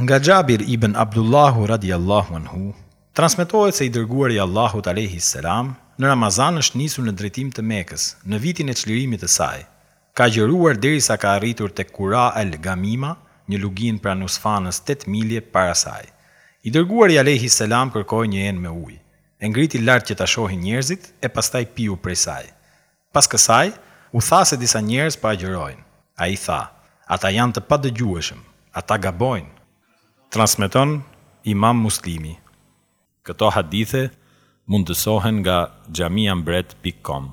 Nga Xhabir ibn Abdullahu radijallahu anhu, transmetohet se i Dërguari i Allahut alejhi selam në Ramazan është nisur në drejtim të Mekës në vitin e çlirimit të saj, ka agjëruar derisa ka arritur tek Kura al Gamima, një luginë pranë Usfanës tetë milje para saj. I Dërguari alejhi selam kërkoi një enë me ujë, e ngriti lart që ta shohin njerëzit e pastaj piu prej saj. Pas kësaj, iu tha se disa njerëz po agjërojnë. Ai tha, Ata janë të padëgjueshëm, ata gabojnë. Transmeton Imam Muslimi. Këto hadithe mundësohen nga xhamiambret pikë kom.